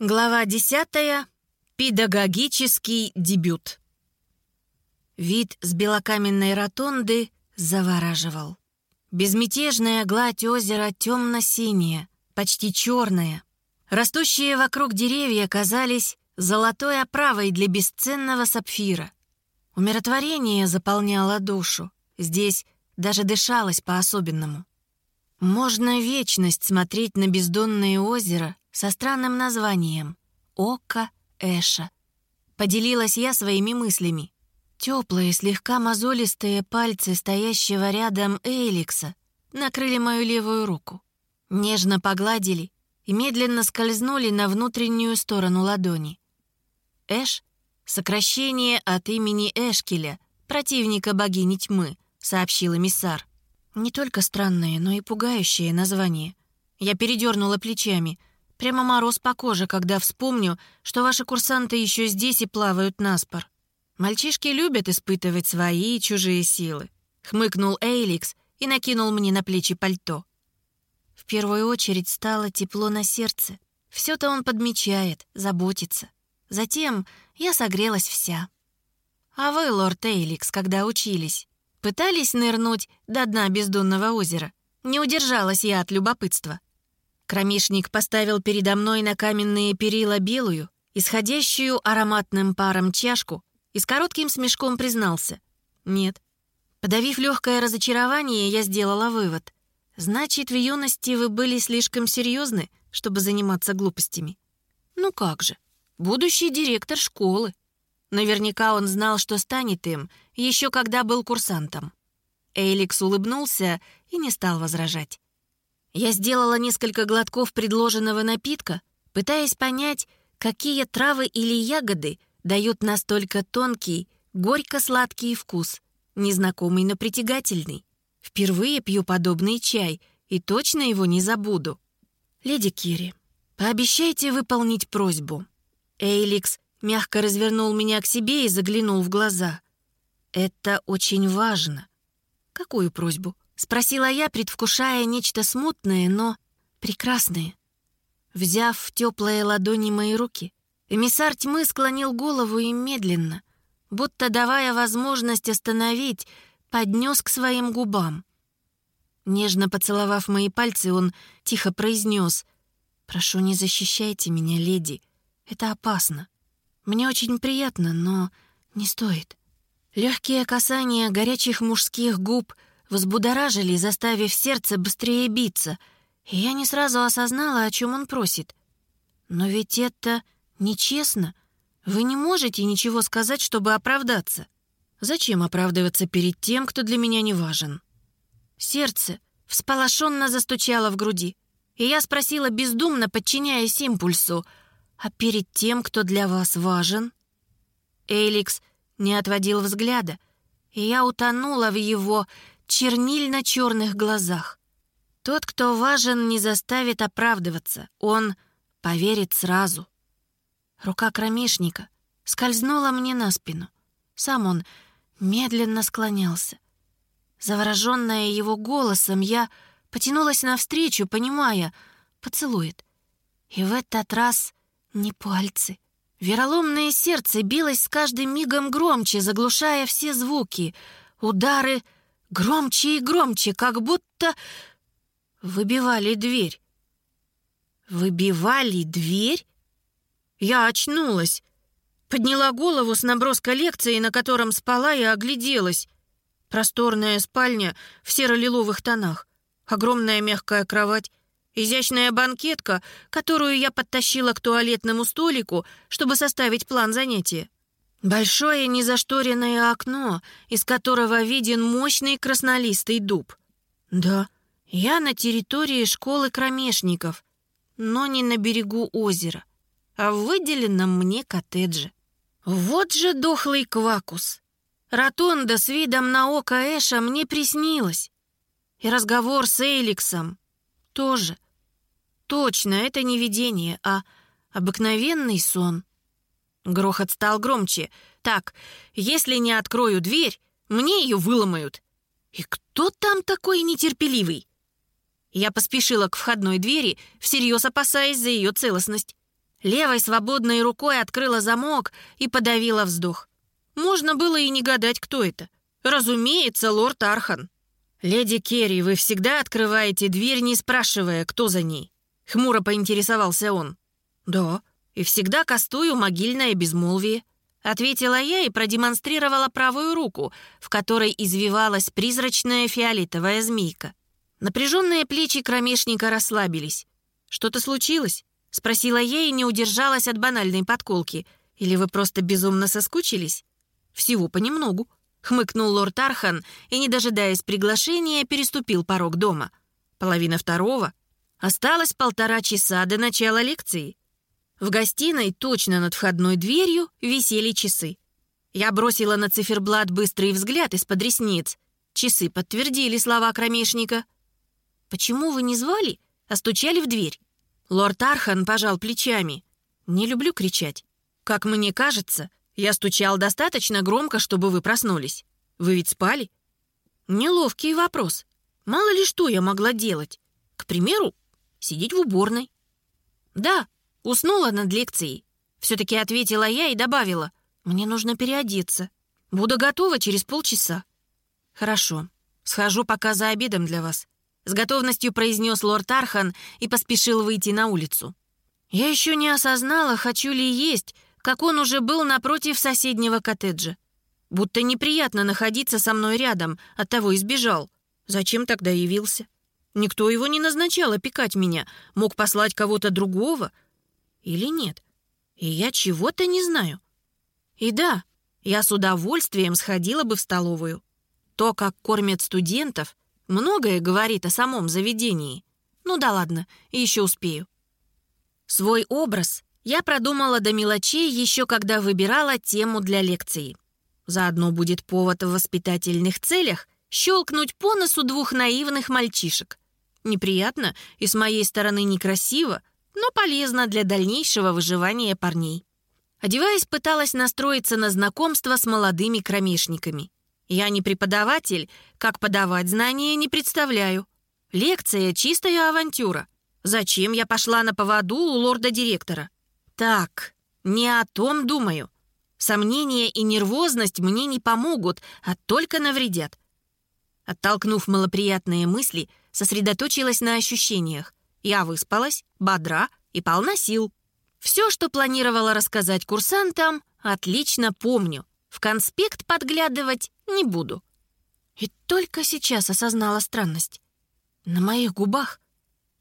Глава 10. Педагогический дебют. Вид с белокаменной ротонды завораживал. Безмятежная гладь озера темно-синяя, почти черная. Растущие вокруг деревья казались золотой оправой для бесценного сапфира. Умиротворение заполняло душу. Здесь даже дышалось по-особенному. Можно вечность смотреть на бездонное озеро со странным названием «Ока Эша». Поделилась я своими мыслями. Теплые, слегка мозолистые пальцы стоящего рядом Эликса накрыли мою левую руку. Нежно погладили и медленно скользнули на внутреннюю сторону ладони. Эш — сокращение от имени Эшкеля, противника богини тьмы, сообщил эмиссар. Не только странное, но и пугающее название. Я передернула плечами. Прямо мороз по коже, когда вспомню, что ваши курсанты еще здесь и плавают на спор. Мальчишки любят испытывать свои и чужие силы. Хмыкнул Эйликс и накинул мне на плечи пальто. В первую очередь стало тепло на сердце. Все-то он подмечает, заботится. Затем я согрелась вся. А вы, лорд Эйликс, когда учились, Пытались нырнуть до дна бездонного озера. Не удержалась я от любопытства. Кромешник поставил передо мной на каменные перила белую, исходящую ароматным паром чашку и с коротким смешком признался. «Нет». Подавив легкое разочарование, я сделала вывод. «Значит, в юности вы были слишком серьезны, чтобы заниматься глупостями?» «Ну как же, будущий директор школы». Наверняка он знал, что станет им, еще когда был курсантом. Эйликс улыбнулся и не стал возражать. Я сделала несколько глотков предложенного напитка, пытаясь понять, какие травы или ягоды дают настолько тонкий, горько-сладкий вкус, незнакомый, но притягательный. Впервые пью подобный чай и точно его не забуду. «Леди Кири, пообещайте выполнить просьбу». Эйликс мягко развернул меня к себе и заглянул в глаза. «Это очень важно». «Какую просьбу?» — спросила я, предвкушая нечто смутное, но прекрасное. Взяв в теплые ладони мои руки, эмиссар тьмы склонил голову и медленно, будто давая возможность остановить, поднес к своим губам. Нежно поцеловав мои пальцы, он тихо произнес «Прошу, не защищайте меня, леди, это опасно». Мне очень приятно, но не стоит. Легкие касания горячих мужских губ взбудоражили, заставив сердце быстрее биться, и я не сразу осознала, о чем он просит. Но ведь это нечестно. Вы не можете ничего сказать, чтобы оправдаться. Зачем оправдываться перед тем, кто для меня не важен? Сердце всполошенно застучало в груди, и я спросила бездумно, подчиняясь импульсу — а перед тем, кто для вас важен?» Эликс не отводил взгляда, и я утонула в его чернильно-черных глазах. Тот, кто важен, не заставит оправдываться, он поверит сразу. Рука кромешника скользнула мне на спину. Сам он медленно склонялся. Завороженная его голосом, я потянулась навстречу, понимая, поцелует. И в этот раз не пальцы. Вероломное сердце билось с каждым мигом громче, заглушая все звуки. Удары громче и громче, как будто выбивали дверь. Выбивали дверь? Я очнулась. Подняла голову с наброска лекции, на котором спала, и огляделась. Просторная спальня в серо-лиловых тонах. Огромная мягкая кровать, Изящная банкетка, которую я подтащила к туалетному столику, чтобы составить план занятия. Большое незашторенное окно, из которого виден мощный краснолистый дуб. Да, я на территории школы кромешников, но не на берегу озера, а в выделенном мне коттедже. Вот же дохлый квакус. Ротонда с видом на око Эша мне приснилась. И разговор с Эликсом тоже. Точно, это не видение, а обыкновенный сон. Грохот стал громче. Так, если не открою дверь, мне ее выломают. И кто там такой нетерпеливый? Я поспешила к входной двери, всерьез опасаясь за ее целостность. Левой свободной рукой открыла замок и подавила вздох. Можно было и не гадать, кто это. Разумеется, лорд Архан. «Леди Керри, вы всегда открываете дверь, не спрашивая, кто за ней?» Хмуро поинтересовался он. «Да, и всегда кастую могильное безмолвие», ответила я и продемонстрировала правую руку, в которой извивалась призрачная фиолетовая змейка. Напряженные плечи кромешника расслабились. «Что-то случилось?» — спросила я и не удержалась от банальной подколки. «Или вы просто безумно соскучились?» «Всего понемногу», — хмыкнул лорд Архан и, не дожидаясь приглашения, переступил порог дома. Половина второго. Осталось полтора часа до начала лекции. В гостиной, точно над входной дверью, висели часы. Я бросила на циферблат быстрый взгляд из-под ресниц. Часы подтвердили слова кромешника. «Почему вы не звали, а стучали в дверь?» Лорд Архан пожал плечами. «Не люблю кричать. Как мне кажется, я стучал достаточно громко, чтобы вы проснулись. Вы ведь спали?» Неловкий вопрос. Мало ли что я могла делать. К примеру, сидеть в уборной. «Да, уснула над лекцией». Все-таки ответила я и добавила. «Мне нужно переодеться. Буду готова через полчаса». «Хорошо. Схожу пока за обедом для вас. С готовностью произнес лорд Архан и поспешил выйти на улицу. Я еще не осознала, хочу ли есть, как он уже был напротив соседнего коттеджа. Будто неприятно находиться со мной рядом, оттого избежал. Зачем тогда явился? Никто его не назначал опекать меня, мог послать кого-то другого. Или нет? И я чего-то не знаю. И да, я с удовольствием сходила бы в столовую. То, как кормят студентов, Многое говорит о самом заведении. Ну да ладно, еще успею. Свой образ я продумала до мелочей еще когда выбирала тему для лекции. Заодно будет повод в воспитательных целях щелкнуть по носу двух наивных мальчишек. Неприятно и с моей стороны некрасиво, но полезно для дальнейшего выживания парней. Одеваясь, пыталась настроиться на знакомство с молодыми кромешниками. Я не преподаватель, как подавать знания не представляю. Лекция — чистая авантюра. Зачем я пошла на поводу у лорда-директора? Так, не о том думаю. Сомнения и нервозность мне не помогут, а только навредят. Оттолкнув малоприятные мысли, сосредоточилась на ощущениях. Я выспалась, бодра и полна сил. Все, что планировала рассказать курсантам, отлично помню. В конспект подглядывать не буду. И только сейчас осознала странность. На моих губах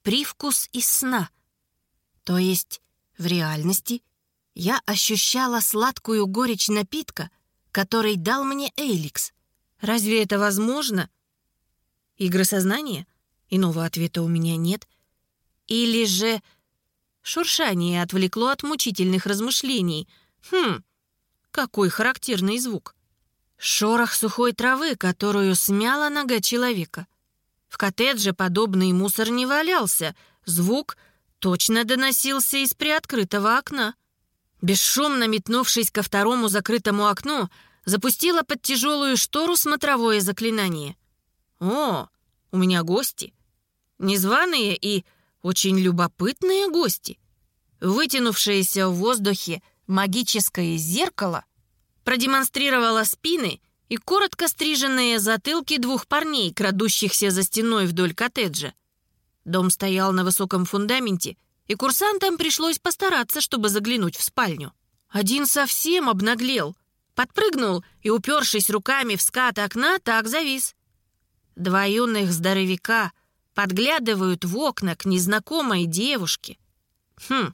привкус из сна. То есть в реальности я ощущала сладкую горечь напитка, который дал мне Эйликс. Разве это возможно? Игры сознания? Иного ответа у меня нет. Или же... Шуршание отвлекло от мучительных размышлений. Хм, какой характерный звук. Шорох сухой травы, которую смяла нога человека. В коттедже подобный мусор не валялся. Звук точно доносился из приоткрытого окна. Бесшумно метнувшись ко второму закрытому окну, запустила под тяжелую штору смотровое заклинание. «О, у меня гости. Незваные и очень любопытные гости. Вытянувшееся в воздухе магическое зеркало — продемонстрировала спины и коротко стриженные затылки двух парней, крадущихся за стеной вдоль коттеджа. Дом стоял на высоком фундаменте, и курсантам пришлось постараться, чтобы заглянуть в спальню. Один совсем обнаглел, подпрыгнул и, упершись руками в скат окна, так завис. Два юных здоровяка подглядывают в окна к незнакомой девушке. Хм,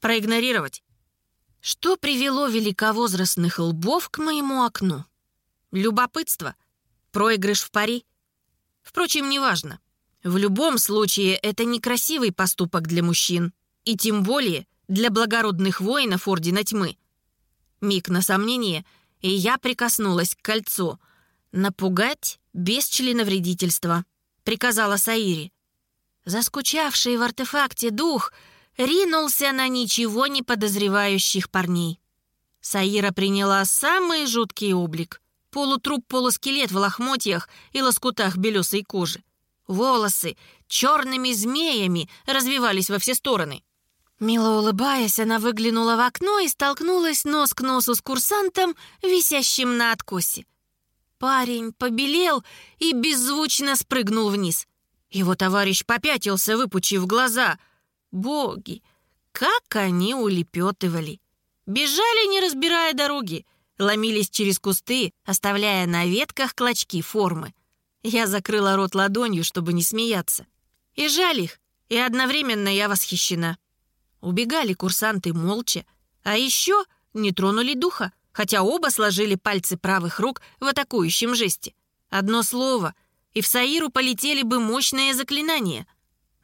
проигнорировать. Что привело великовозрастных лбов к моему окну? Любопытство? Проигрыш в пари? Впрочем, неважно. В любом случае, это некрасивый поступок для мужчин. И тем более для благородных воинов Ордена Тьмы. Миг на сомнение, и я прикоснулась к кольцу. «Напугать без членовредительства», — приказала Саири. Заскучавший в артефакте дух — ринулся на ничего не подозревающих парней. Саира приняла самый жуткий облик. Полутруп-полускелет в лохмотьях и лоскутах белесой кожи. Волосы черными змеями развивались во все стороны. Мило улыбаясь, она выглянула в окно и столкнулась нос к носу с курсантом, висящим на откосе. Парень побелел и беззвучно спрыгнул вниз. Его товарищ попятился, выпучив глаза. Боги, как они улепетывали! Бежали, не разбирая дороги, ломились через кусты, оставляя на ветках клочки формы. Я закрыла рот ладонью, чтобы не смеяться. И жаль их, и одновременно я восхищена. Убегали курсанты молча, а еще не тронули духа, хотя оба сложили пальцы правых рук в атакующем жесте. Одно слово, и в Саиру полетели бы мощные заклинания.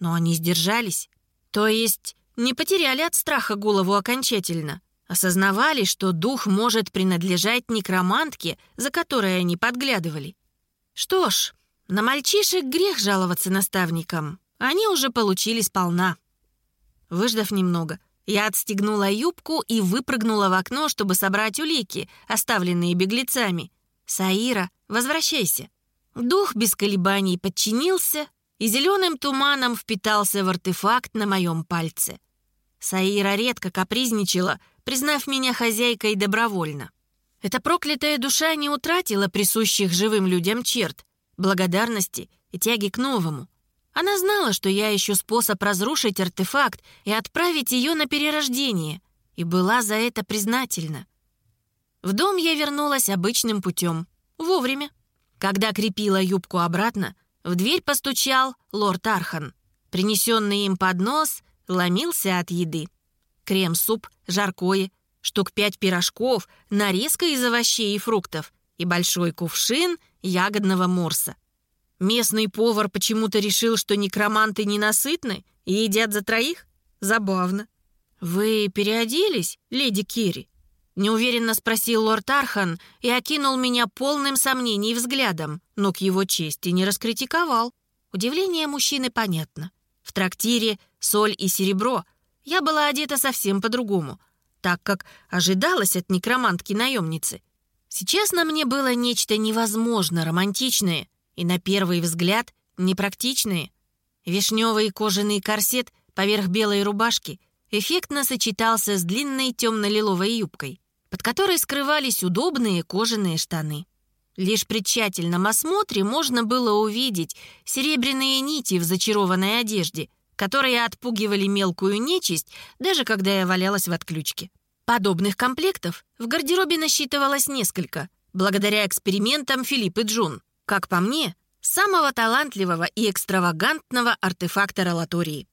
Но они сдержались. То есть не потеряли от страха голову окончательно. Осознавали, что дух может принадлежать некромантке, за которой они подглядывали. Что ж, на мальчишек грех жаловаться наставникам. Они уже получили сполна. Выждав немного, я отстегнула юбку и выпрыгнула в окно, чтобы собрать улики, оставленные беглецами. «Саира, возвращайся». Дух без колебаний подчинился и зеленым туманом впитался в артефакт на моем пальце. Саира редко капризничала, признав меня хозяйкой добровольно. Эта проклятая душа не утратила присущих живым людям черт, благодарности и тяги к новому. Она знала, что я ищу способ разрушить артефакт и отправить ее на перерождение, и была за это признательна. В дом я вернулась обычным путем, вовремя. Когда крепила юбку обратно, в дверь постучал лорд Архан. Принесенный им поднос ломился от еды. Крем-суп, жаркое, штук пять пирожков, нарезка из овощей и фруктов и большой кувшин ягодного морса. Местный повар почему-то решил, что некроманты ненасытны и едят за троих? Забавно. «Вы переоделись, леди Кири?» Неуверенно спросил лорд Архан и окинул меня полным сомнений взглядом, но к его чести не раскритиковал. Удивление мужчины понятно. В трактире соль и серебро. Я была одета совсем по-другому, так как ожидалось от некромантки-наемницы. Сейчас на мне было нечто невозможно романтичное и, на первый взгляд, непрактичное. Вишневый кожаный корсет поверх белой рубашки эффектно сочетался с длинной темно-лиловой юбкой под которой скрывались удобные кожаные штаны. Лишь при тщательном осмотре можно было увидеть серебряные нити в зачарованной одежде, которые отпугивали мелкую нечисть, даже когда я валялась в отключке. Подобных комплектов в гардеробе насчитывалось несколько, благодаря экспериментам Филипп и Джун. Как по мне, самого талантливого и экстравагантного артефактора Латории.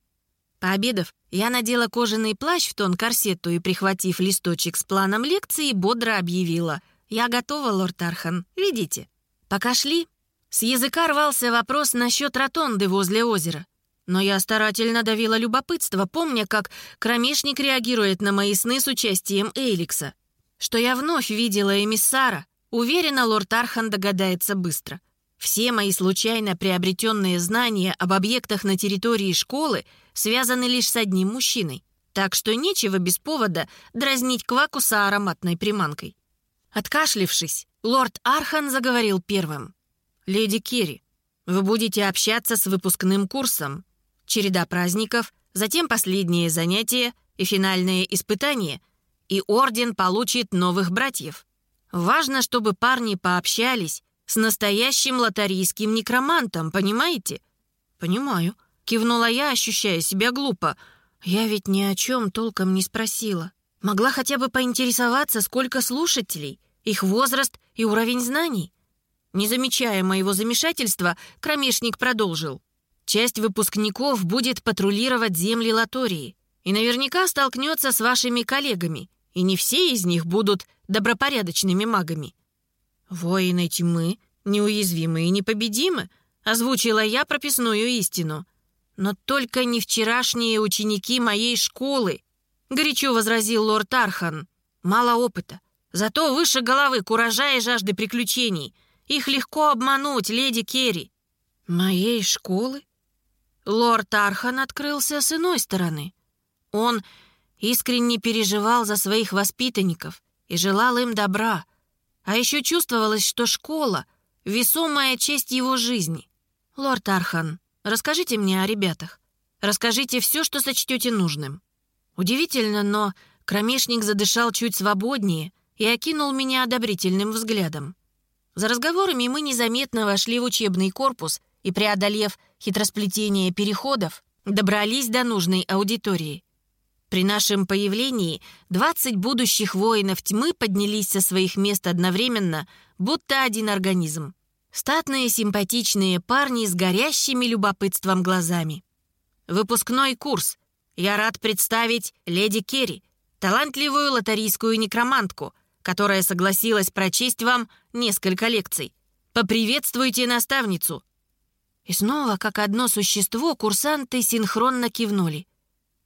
Пообедав, я надела кожаный плащ в тон корсету и, прихватив листочек с планом лекции, бодро объявила. «Я готова, лорд Архан. Видите?» Пока шли, с языка рвался вопрос насчет ротонды возле озера. Но я старательно давила любопытство, помня, как кромешник реагирует на мои сны с участием Эйликса. Что я вновь видела эмиссара. Уверена, лорд Архан догадается быстро. Все мои случайно приобретенные знания об объектах на территории школы связаны лишь с одним мужчиной. Так что нечего без повода дразнить Квакуса ароматной приманкой. Откашлившись, лорд Архан заговорил первым. «Леди Керри, вы будете общаться с выпускным курсом. Череда праздников, затем последние занятия и финальные испытания, и орден получит новых братьев. Важно, чтобы парни пообщались, с настоящим лотарийским некромантом, понимаете?» «Понимаю», — кивнула я, ощущая себя глупо. «Я ведь ни о чем толком не спросила. Могла хотя бы поинтересоваться, сколько слушателей, их возраст и уровень знаний». Не замечая моего замешательства, кромешник продолжил. «Часть выпускников будет патрулировать земли Латории и наверняка столкнется с вашими коллегами, и не все из них будут добропорядочными магами. «Воины тьмы неуязвимы и непобедимы», — озвучила я прописную истину. «Но только не вчерашние ученики моей школы», — горячо возразил лорд Архан. «Мало опыта, зато выше головы куража и жажды приключений. Их легко обмануть, леди Керри». «Моей школы?» Лорд Архан открылся с иной стороны. Он искренне переживал за своих воспитанников и желал им добра — а еще чувствовалось, что школа — весомая честь его жизни. «Лорд Архан, расскажите мне о ребятах. Расскажите все, что сочтете нужным». Удивительно, но кромешник задышал чуть свободнее и окинул меня одобрительным взглядом. За разговорами мы незаметно вошли в учебный корпус и, преодолев хитросплетение переходов, добрались до нужной аудитории. При нашем появлении 20 будущих воинов тьмы поднялись со своих мест одновременно, будто один организм. Статные симпатичные парни с горящими любопытством глазами. Выпускной курс. Я рад представить леди Керри, талантливую лотарийскую некромантку, которая согласилась прочесть вам несколько лекций. Поприветствуйте наставницу. И снова, как одно существо, курсанты синхронно кивнули.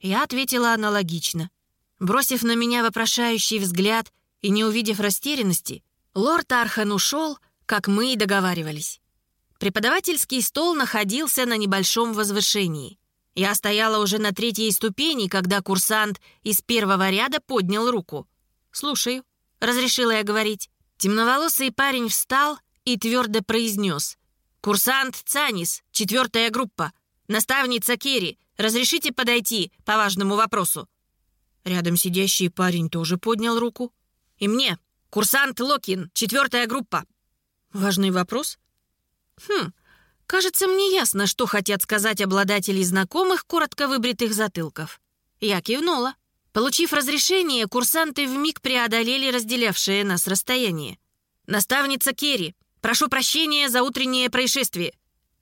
Я ответила аналогично. Бросив на меня вопрошающий взгляд и не увидев растерянности, лорд Архан ушел, как мы и договаривались. Преподавательский стол находился на небольшом возвышении. Я стояла уже на третьей ступени, когда курсант из первого ряда поднял руку. «Слушаю», — разрешила я говорить. Темноволосый парень встал и твердо произнес. «Курсант Цанис, четвертая группа. Наставница Керри, разрешите подойти по важному вопросу?» Рядом сидящий парень тоже поднял руку. «И мне, курсант Локин, четвертая группа». «Важный вопрос?» «Хм, кажется, мне ясно, что хотят сказать обладатели знакомых коротко выбритых затылков». Я кивнула. Получив разрешение, курсанты вмиг преодолели разделявшее нас расстояние. «Наставница Керри, прошу прощения за утреннее происшествие»,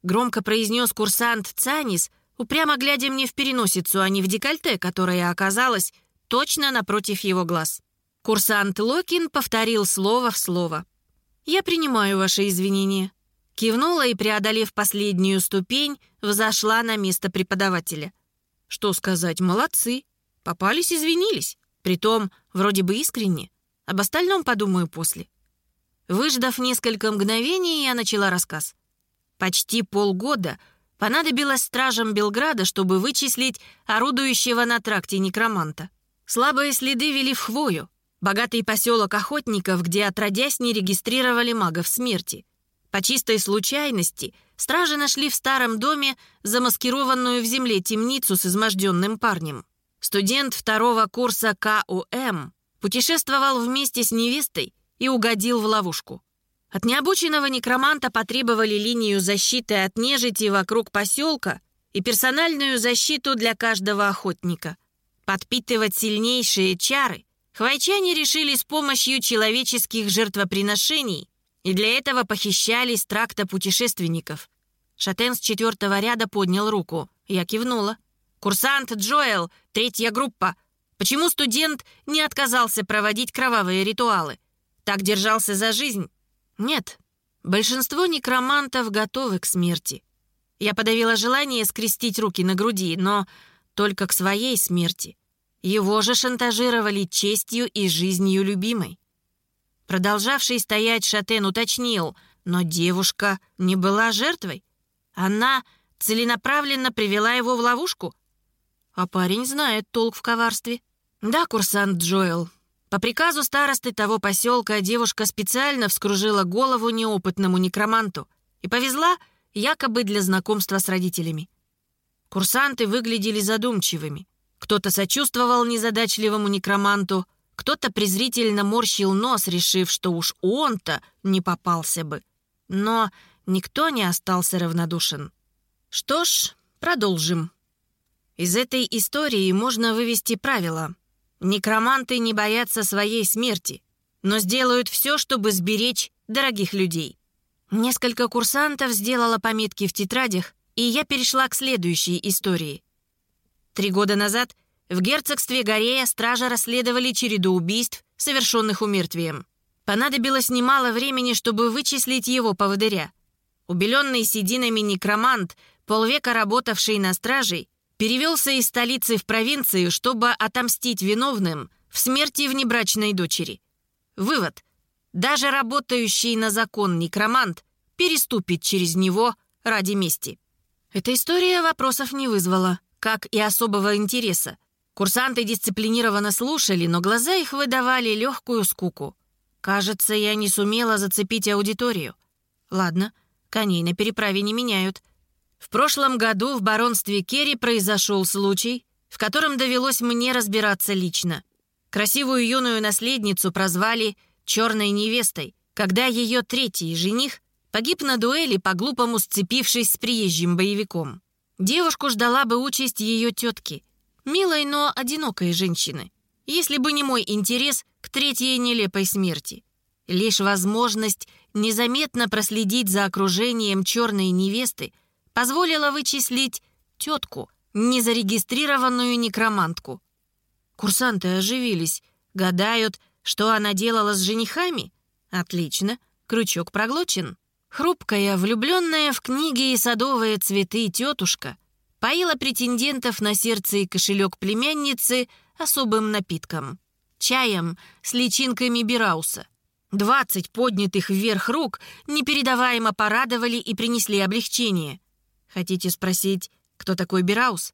громко произнес курсант Цанис, упрямо глядя мне в переносицу, а не в декольте, которое оказалось точно напротив его глаз. Курсант Локин повторил слово в слово. «Я принимаю ваши извинения». Кивнула и, преодолев последнюю ступень, взошла на место преподавателя. Что сказать, молодцы. Попались, извинились. Притом, вроде бы искренне. Об остальном подумаю после. Выждав несколько мгновений, я начала рассказ. Почти полгода — понадобилось стражам Белграда, чтобы вычислить орудующего на тракте некроманта. Слабые следы вели в Хвою, богатый поселок охотников, где отродясь не регистрировали магов смерти. По чистой случайности стражи нашли в старом доме замаскированную в земле темницу с изможденным парнем. Студент второго курса КУМ путешествовал вместе с невестой и угодил в ловушку. От необученного некроманта потребовали линию защиты от нежити вокруг поселка и персональную защиту для каждого охотника. Подпитывать сильнейшие чары хвайчане решили с помощью человеческих жертвоприношений и для этого похищали с тракта путешественников. Шатен с четвертого ряда поднял руку. Я кивнула. «Курсант Джоэл, третья группа. Почему студент не отказался проводить кровавые ритуалы? Так держался за жизнь?» Нет, большинство некромантов готовы к смерти. Я подавила желание скрестить руки на груди, но только к своей смерти. Его же шантажировали честью и жизнью любимой. Продолжавший стоять Шатен уточнил, но девушка не была жертвой. Она целенаправленно привела его в ловушку. А парень знает толк в коварстве. Да, курсант Джоэл, по приказу старосты того поселка девушка специально вскружила голову неопытному некроманту и повезла якобы для знакомства с родителями. Курсанты выглядели задумчивыми. Кто-то сочувствовал незадачливому некроманту, кто-то презрительно морщил нос, решив, что уж он-то не попался бы. Но никто не остался равнодушен. Что ж, продолжим. Из этой истории можно вывести правило — Некроманты не боятся своей смерти, но сделают все, чтобы сберечь дорогих людей. Несколько курсантов сделала пометки в тетрадях, и я перешла к следующей истории. Три года назад в герцогстве Горея стража расследовали череду убийств, совершенных умертвием. Понадобилось немало времени, чтобы вычислить его поводыря. Убеленный сединами некромант, полвека работавший на стражей, перевелся из столицы в провинцию, чтобы отомстить виновным в смерти внебрачной дочери. Вывод. Даже работающий на закон некромант переступит через него ради мести. Эта история вопросов не вызвала, как и особого интереса. Курсанты дисциплинированно слушали, но глаза их выдавали легкую скуку. Кажется, я не сумела зацепить аудиторию. Ладно, коней на переправе не меняют — в прошлом году в баронстве Керри произошел случай, в котором довелось мне разбираться лично. Красивую юную наследницу прозвали «черной невестой», когда ее третий жених погиб на дуэли, по-глупому сцепившись с приезжим боевиком. Девушку ждала бы участь ее тетки, милой, но одинокой женщины, если бы не мой интерес к третьей нелепой смерти. Лишь возможность незаметно проследить за окружением черной невесты позволила вычислить тетку, незарегистрированную некромантку. Курсанты оживились, гадают, что она делала с женихами. Отлично, крючок проглочен. Хрупкая, влюбленная в книги и садовые цветы тетушка поила претендентов на сердце и кошелек племянницы особым напитком. Чаем с личинками Бирауса. Двадцать поднятых вверх рук непередаваемо порадовали и принесли облегчение. Хотите спросить, кто такой Бираус?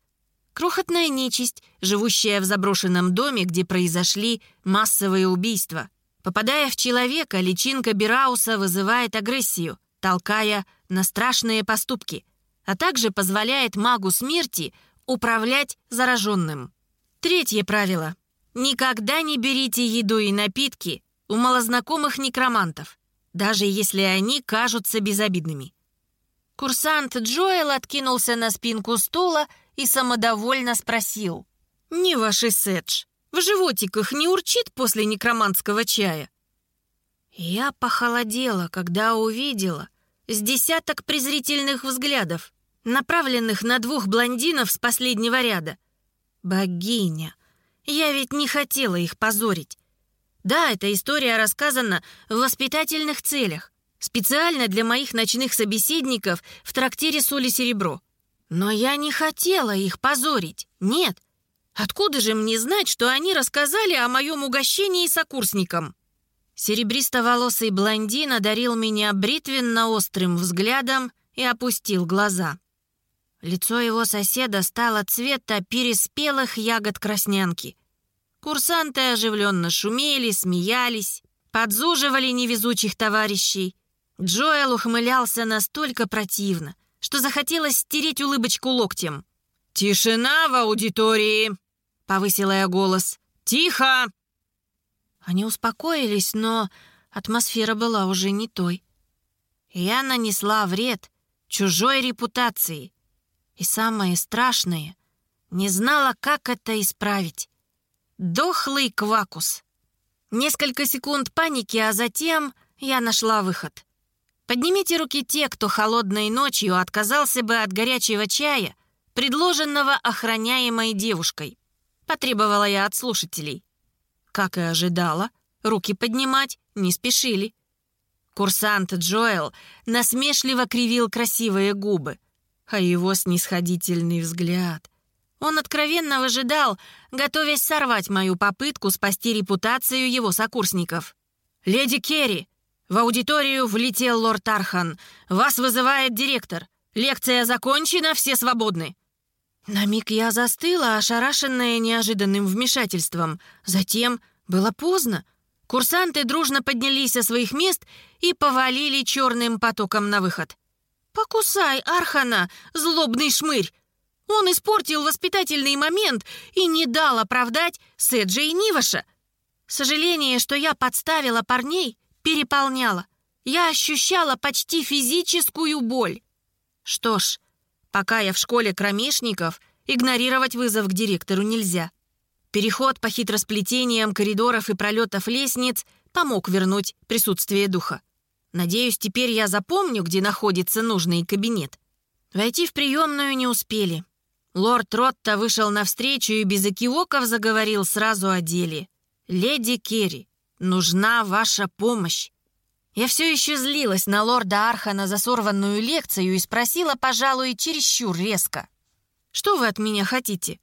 Крохотная нечисть, живущая в заброшенном доме, где произошли массовые убийства. Попадая в человека, личинка Бирауса вызывает агрессию, толкая на страшные поступки, а также позволяет магу смерти управлять зараженным. Третье правило. Никогда не берите еду и напитки у малознакомых некромантов, даже если они кажутся безобидными. Курсант Джоэл откинулся на спинку стула и самодовольно спросил. «Не ваши Седж, в животиках не урчит после некроманского чая?» Я похолодела, когда увидела с десяток презрительных взглядов, направленных на двух блондинов с последнего ряда. «Богиня! Я ведь не хотела их позорить. Да, эта история рассказана в воспитательных целях, специально для моих ночных собеседников в трактире «Соли серебро». Но я не хотела их позорить, нет. Откуда же мне знать, что они рассказали о моем угощении сокурсникам? Серебристоволосый блондин одарил меня бритвенно-острым взглядом и опустил глаза. Лицо его соседа стало цвета переспелых ягод краснянки. Курсанты оживленно шумели, смеялись, подзуживали невезучих товарищей. Джоэл ухмылялся настолько противно, что захотелось стереть улыбочку локтем. «Тишина в аудитории!» — повысила я голос. «Тихо!» Они успокоились, но атмосфера была уже не той. Я нанесла вред чужой репутации. И самое страшное, не знала, как это исправить. Дохлый квакус. Несколько секунд паники, а затем я нашла выход. Поднимите руки те, кто холодной ночью отказался бы от горячего чая, предложенного охраняемой девушкой. Потребовала я от слушателей. Как и ожидала, руки поднимать не спешили. Курсант Джоэл насмешливо кривил красивые губы, а его снисходительный взгляд — он откровенно выжидал, готовясь сорвать мою попытку спасти репутацию его сокурсников. «Леди Керри!» В аудиторию влетел лорд Архан. «Вас вызывает директор. Лекция закончена, все свободны». На миг я застыла, ошарашенная неожиданным вмешательством. Затем было поздно. Курсанты дружно поднялись со своих мест и повалили черным потоком на выход. «Покусай, Архана, злобный шмырь!» Он испортил воспитательный момент и не дал оправдать Седжа и Ниваша. Сожаление, что я подставила парней, переполняло. Я ощущала почти физическую боль. Что ж, пока я в школе кромешников, игнорировать вызов к директору нельзя. Переход по хитросплетениям коридоров и пролетов лестниц помог вернуть присутствие духа. Надеюсь, теперь я запомню, где находится нужный кабинет. Войти в приемную не успели. Лорд Ротта вышел навстречу и без экивоков заговорил сразу о деле. «Леди Керри, нужна ваша помощь». Я все еще злилась на лорда Архана за сорванную лекцию и спросила, пожалуй, чересчур резко. «Что вы от меня хотите?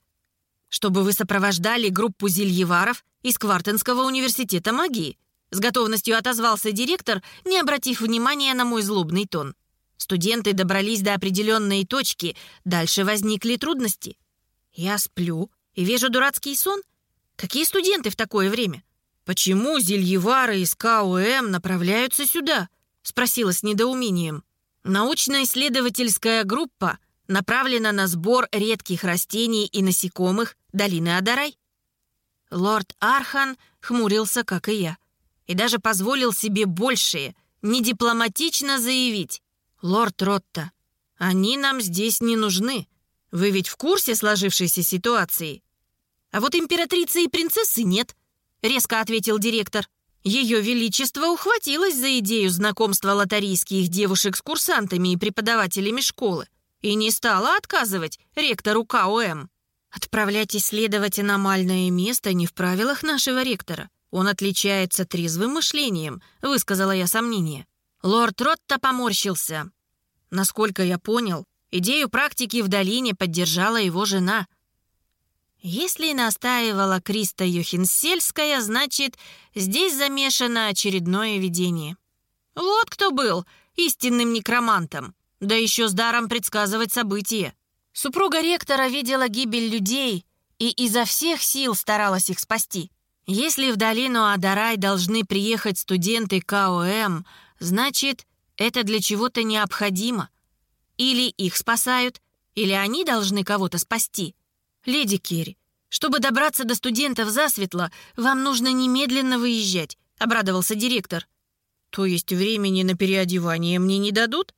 Чтобы вы сопровождали группу зельеваров из Квартенского университета магии?» С готовностью отозвался директор, не обратив внимания на мой злобный тон. Студенты добрались до определенной точки, дальше возникли трудности. Я сплю и вижу дурацкий сон. Какие студенты в такое время? Почему зельевары из КУМ направляются сюда? Спросила с недоумением. Научно-исследовательская группа направлена на сбор редких растений и насекомых долины Адарай. Лорд Архан хмурился, как и я, и даже позволил себе большее, недипломатично заявить. «Лорд Ротта, они нам здесь не нужны. Вы ведь в курсе сложившейся ситуации?» «А вот императрицы и принцессы нет», — резко ответил директор. Ее Величество ухватилось за идею знакомства лотарийских девушек с курсантами и преподавателями школы и не стала отказывать ректору КОМ. Отправлять исследовать аномальное место не в правилах нашего ректора. Он отличается трезвым мышлением, высказала я сомнение. Лорд Ротта поморщился. Насколько я понял, идею практики в долине поддержала его жена. Если настаивала Криста Йохинсельская, значит, здесь замешано очередное видение. Вот кто был истинным некромантом, да еще с даром предсказывать события. Супруга ректора видела гибель людей и изо всех сил старалась их спасти. Если в долину Адарай должны приехать студенты КОМ, значит, это для чего-то необходимо. Или их спасают, или они должны кого-то спасти. Леди Керри, чтобы добраться до студентов засветло, вам нужно немедленно выезжать, обрадовался директор. То есть времени на переодевание мне не дадут?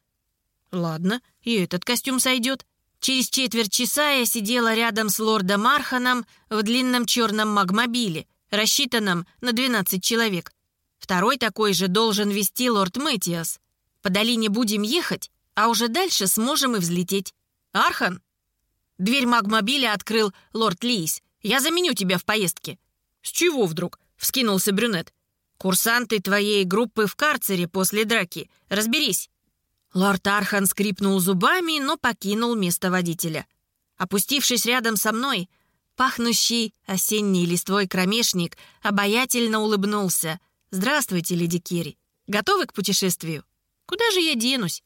Ладно, и этот костюм сойдет. Через четверть часа я сидела рядом с лордом Арханом в длинном черном магмобиле, рассчитанном на 12 человек. Второй такой же должен вести лорд Мэтиас. По долине будем ехать, а уже дальше сможем и взлететь. Архан? Дверь магмобиля открыл лорд Лейс. «Я заменю тебя в поездке». «С чего вдруг?» — вскинулся брюнет. «Курсанты твоей группы в карцере после драки. Разберись». Лорд Архан скрипнул зубами, но покинул место водителя. Опустившись рядом со мной, пахнущий осенней листвой кромешник обаятельно улыбнулся. «Здравствуйте, леди Кири. Готовы к путешествию? Куда же я денусь?»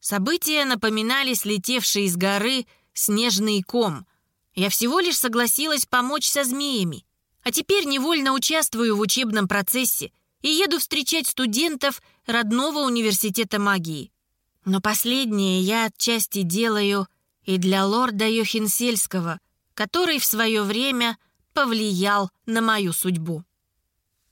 События напоминали слетевший из горы снежный ком. Я всего лишь согласилась помочь со змеями. А теперь невольно участвую в учебном процессе и еду встречать студентов родного университета магии. Но последнее я отчасти делаю и для лорда Йохинсельского, который в свое время повлиял на мою судьбу.